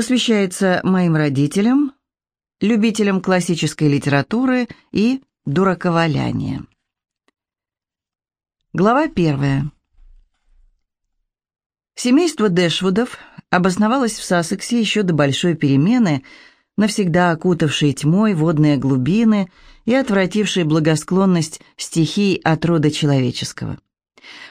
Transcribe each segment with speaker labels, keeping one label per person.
Speaker 1: Посвящается моим родителям, любителям классической литературы и дураковаляния. Глава первая. Семейство Дэшвудов обосновалось в Сассексе еще до большой перемены, навсегда окутавшей тьмой водные глубины и отвратившей благосклонность стихий от рода человеческого.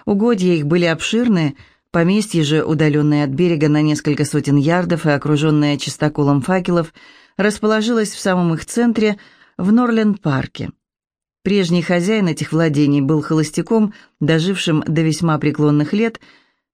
Speaker 1: Угодья их были обширны, поместье же, удаленное от берега на несколько сотен ярдов и окруженное чистоколом факелов, расположилось в самом их центре, в Норленд-парке. Прежний хозяин этих владений был холостяком, дожившим до весьма преклонных лет.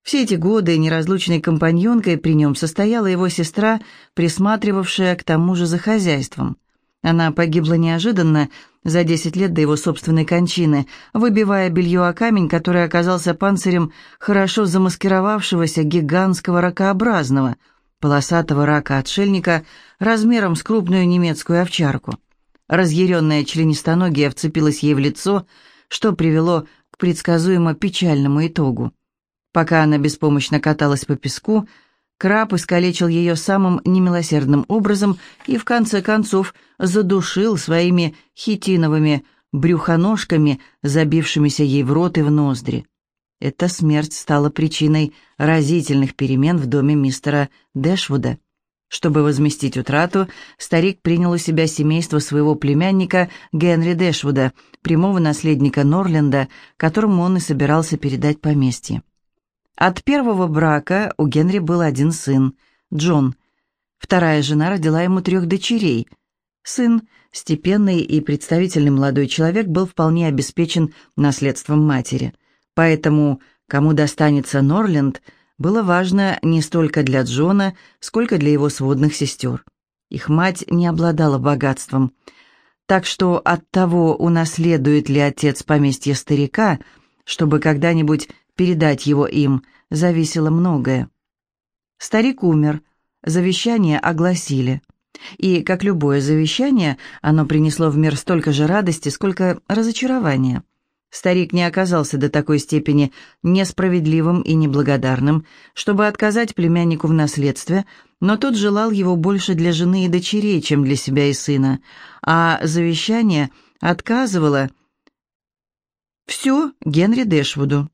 Speaker 1: Все эти годы неразлучной компаньонкой при нем состояла его сестра, присматривавшая к тому же за хозяйством. Она погибла неожиданно, за десять лет до его собственной кончины, выбивая белье о камень, который оказался панцирем хорошо замаскировавшегося гигантского ракообразного, полосатого рака-отшельника размером с крупную немецкую овчарку. Разъяренная членистоногия вцепилась ей в лицо, что привело к предсказуемо печальному итогу. Пока она беспомощно каталась по песку, Краб искалечил ее самым немилосердным образом и, в конце концов, задушил своими хитиновыми брюхоножками, забившимися ей в рот и в ноздри. Эта смерть стала причиной разительных перемен в доме мистера Дэшвуда. Чтобы возместить утрату, старик принял у себя семейство своего племянника Генри Дэшвуда, прямого наследника Норленда, которому он и собирался передать поместье. От первого брака у Генри был один сын, Джон. Вторая жена родила ему трех дочерей. Сын, степенный и представительный молодой человек, был вполне обеспечен наследством матери. Поэтому, кому достанется Норленд, было важно не столько для Джона, сколько для его сводных сестер. Их мать не обладала богатством. Так что от того, унаследует ли отец поместье старика, чтобы когда-нибудь передать его им, зависело многое. Старик умер, завещание огласили. И, как любое завещание, оно принесло в мир столько же радости, сколько разочарования. Старик не оказался до такой степени несправедливым и неблагодарным, чтобы отказать племяннику в наследстве, но тот желал его больше для жены и дочерей, чем для себя и сына, а завещание отказывало все Генри Дэшвуду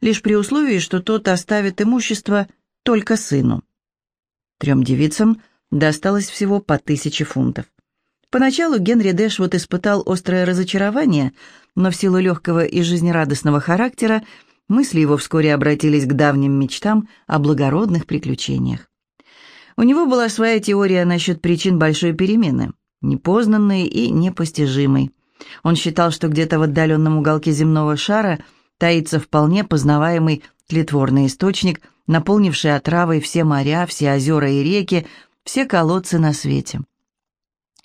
Speaker 1: лишь при условии, что тот оставит имущество только сыну. Трем девицам досталось всего по тысяче фунтов. Поначалу Генри Дэшвуд испытал острое разочарование, но в силу легкого и жизнерадостного характера мысли его вскоре обратились к давним мечтам о благородных приключениях. У него была своя теория насчет причин большой перемены, непознанной и непостижимой. Он считал, что где-то в отдаленном уголке земного шара – таится вполне познаваемый тлетворный источник, наполнивший отравой все моря, все озера и реки, все колодцы на свете.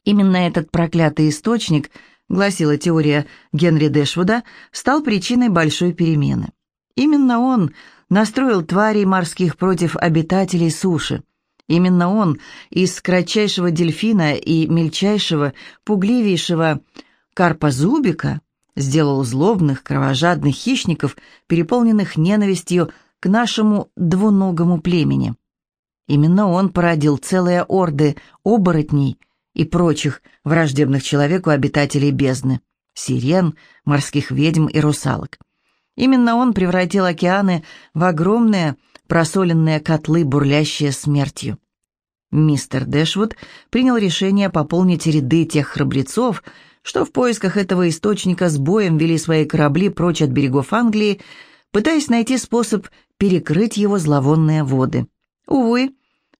Speaker 1: Именно этот проклятый источник, гласила теория Генри Дэшвуда, стал причиной большой перемены. Именно он настроил тварей морских против обитателей суши. Именно он из кратчайшего дельфина и мельчайшего, пугливейшего карпозубика сделал злобных, кровожадных хищников, переполненных ненавистью к нашему двуногому племени. Именно он породил целые орды оборотней и прочих враждебных человеку обитателей бездны, сирен, морских ведьм и русалок. Именно он превратил океаны в огромные просоленные котлы, бурлящие смертью. Мистер Дэшвуд принял решение пополнить ряды тех храбрецов, что в поисках этого источника с боем вели свои корабли прочь от берегов Англии, пытаясь найти способ перекрыть его зловонные воды. Увы,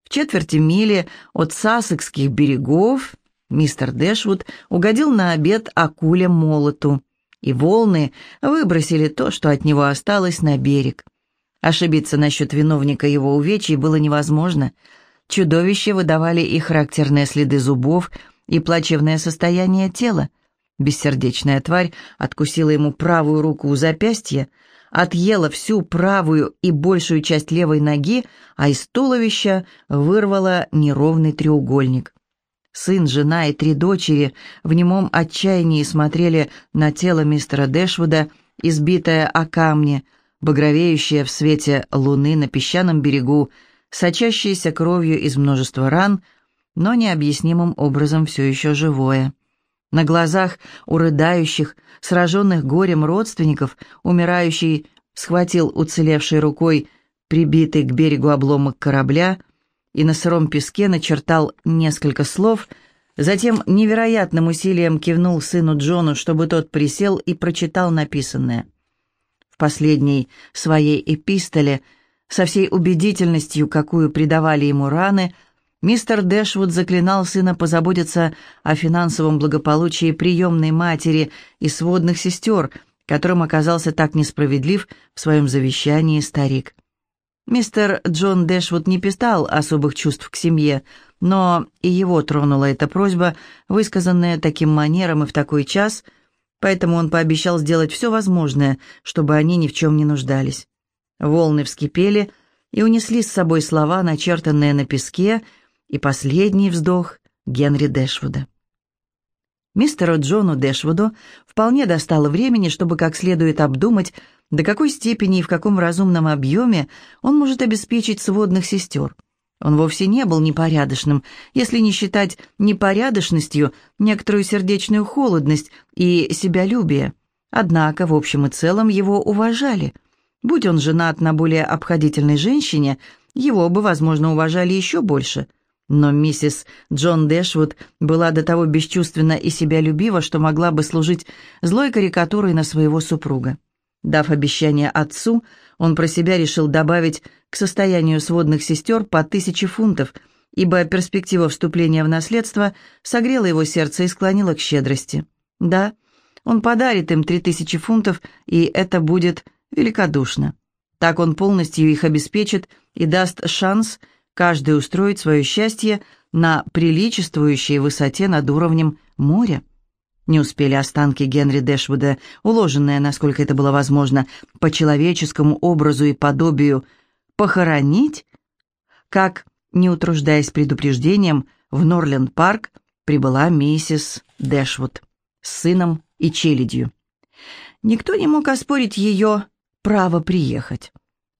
Speaker 1: в четверти мили от Сассекских берегов мистер Дэшвуд угодил на обед акуле-молоту, и волны выбросили то, что от него осталось, на берег. Ошибиться насчет виновника его увечий было невозможно. Чудовища выдавали и характерные следы зубов, и плачевное состояние тела. Бессердечная тварь откусила ему правую руку у запястья, отъела всю правую и большую часть левой ноги, а из туловища вырвала неровный треугольник. Сын, жена и три дочери в немом отчаянии смотрели на тело мистера Дэшвуда, избитое о камни, багровеющее в свете луны на песчаном берегу сочащееся кровью из множества ран, но необъяснимым образом все еще живое. На глазах у рыдающих, сраженных горем родственников, умирающий схватил уцелевшей рукой прибитый к берегу обломок корабля и на сыром песке начертал несколько слов, затем невероятным усилием кивнул сыну Джону, чтобы тот присел и прочитал написанное. В последней своей эпистоле, со всей убедительностью, какую придавали ему раны, Мистер Дэшвуд заклинал сына позаботиться о финансовом благополучии приемной матери и сводных сестер, которым оказался так несправедлив в своем завещании старик. Мистер Джон Дэшвуд не писал особых чувств к семье, но и его тронула эта просьба, высказанная таким манером и в такой час, поэтому он пообещал сделать все возможное, чтобы они ни в чем не нуждались. Волны вскипели и унесли с собой слова, начертанные на песке, и последний вздох Генри Дэшвуда. Мистеру Джону Дэшвуду вполне достало времени, чтобы как следует обдумать, до какой степени и в каком разумном объеме он может обеспечить сводных сестер. Он вовсе не был непорядочным, если не считать непорядочностью некоторую сердечную холодность и себялюбие. Однако, в общем и целом, его уважали. Будь он женат на более обходительной женщине, его бы, возможно, уважали еще больше – но миссис Джон Дэшвуд была до того бесчувственна и себя любива, что могла бы служить злой карикатурой на своего супруга. Дав обещание отцу, он про себя решил добавить к состоянию сводных сестер по тысяче фунтов, ибо перспектива вступления в наследство согрела его сердце и склонила к щедрости. Да, он подарит им три тысячи фунтов, и это будет великодушно. Так он полностью их обеспечит и даст шанс – каждый устроить свое счастье на приличествующей высоте над уровнем моря. Не успели останки Генри Дэшвуда, уложенные, насколько это было возможно, по человеческому образу и подобию, похоронить, как, не утруждаясь предупреждением, в Норленд-парк прибыла миссис Дэшвуд с сыном и челядью. Никто не мог оспорить ее право приехать.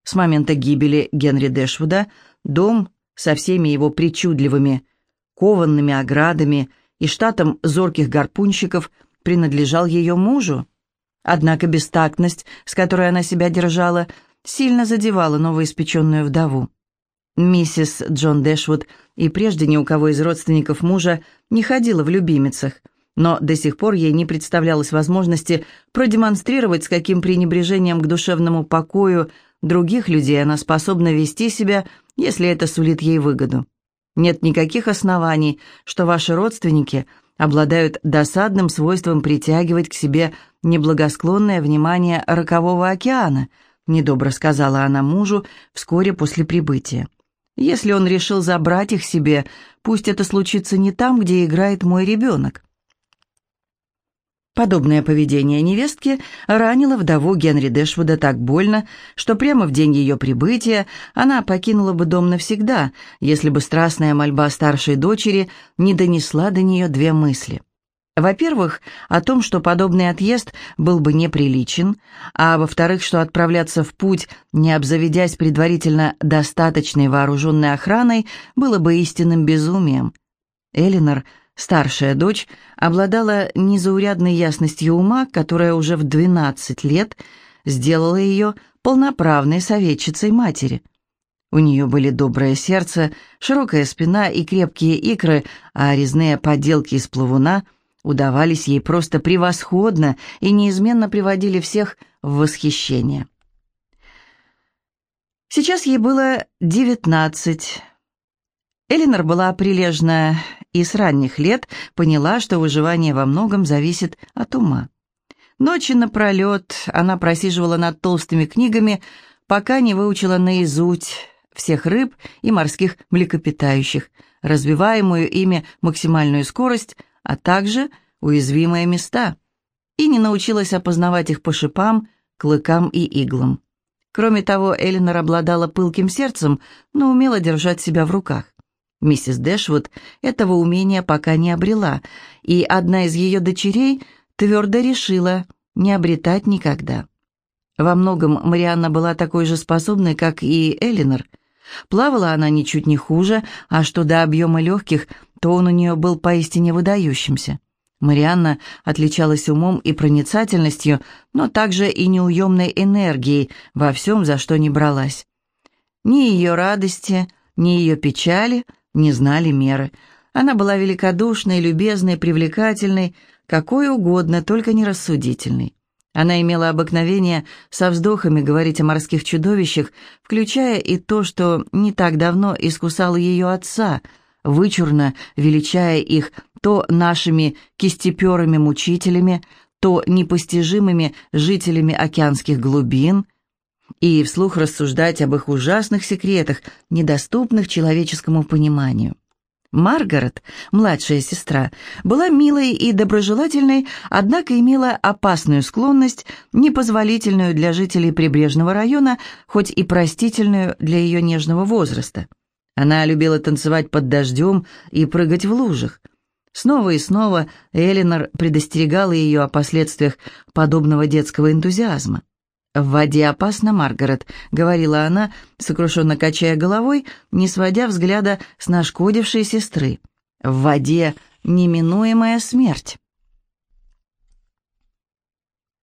Speaker 1: С момента гибели Генри Дэшвуда – Дом со всеми его причудливыми кованными оградами и штатом зорких гарпунщиков принадлежал ее мужу. Однако бестактность, с которой она себя держала, сильно задевала новоиспеченную вдову. Миссис Джон Дэшвуд и прежде ни у кого из родственников мужа не ходила в любимицах, но до сих пор ей не представлялось возможности продемонстрировать, с каким пренебрежением к душевному покою других людей она способна вести себя если это сулит ей выгоду. Нет никаких оснований, что ваши родственники обладают досадным свойством притягивать к себе неблагосклонное внимание рокового океана, недобро сказала она мужу вскоре после прибытия. Если он решил забрать их себе, пусть это случится не там, где играет мой ребенок. Подобное поведение невестки ранило вдову Генри Дэшвуда так больно, что прямо в день ее прибытия она покинула бы дом навсегда, если бы страстная мольба старшей дочери не донесла до нее две мысли. Во-первых, о том, что подобный отъезд был бы неприличен, а во-вторых, что отправляться в путь, не обзаведясь предварительно достаточной вооруженной охраной, было бы истинным безумием. Элинор – Старшая дочь обладала незаурядной ясностью ума, которая уже в 12 лет сделала ее полноправной советчицей матери. У нее были доброе сердце, широкая спина и крепкие икры, а резные поделки из плавуна удавались ей просто превосходно и неизменно приводили всех в восхищение. Сейчас ей было девятнадцать. Элинор была прилежная и с ранних лет поняла, что выживание во многом зависит от ума. Ночи напролет она просиживала над толстыми книгами, пока не выучила наизусть всех рыб и морских млекопитающих, развиваемую ими максимальную скорость, а также уязвимые места, и не научилась опознавать их по шипам, клыкам и иглам. Кроме того, Элинор обладала пылким сердцем, но умела держать себя в руках. Миссис Дэшвуд этого умения пока не обрела, и одна из ее дочерей твердо решила не обретать никогда. Во многом Марианна была такой же способной, как и Элинор. Плавала она ничуть не хуже, а что до объема легких, то он у нее был поистине выдающимся. Марианна отличалась умом и проницательностью, но также и неуемной энергией во всем, за что не бралась. Ни ее радости, ни ее печали не знали меры. Она была великодушной, любезной, привлекательной, какой угодно, только не рассудительной. Она имела обыкновение со вздохами говорить о морских чудовищах, включая и то, что не так давно искусало ее отца, вычурно величая их то нашими кистеперами-мучителями, то непостижимыми жителями океанских глубин, и вслух рассуждать об их ужасных секретах, недоступных человеческому пониманию. Маргарет, младшая сестра, была милой и доброжелательной, однако имела опасную склонность, непозволительную для жителей прибрежного района, хоть и простительную для ее нежного возраста. Она любила танцевать под дождем и прыгать в лужах. Снова и снова Элинор предостерегала ее о последствиях подобного детского энтузиазма. «В воде опасно, Маргарет», — говорила она, сокрушенно качая головой, не сводя взгляда с нашкодившей сестры. «В воде неминуемая смерть».